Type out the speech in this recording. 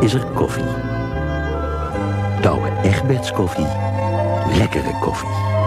is er koffie. Douwe Egberts koffie. Lekkere koffie.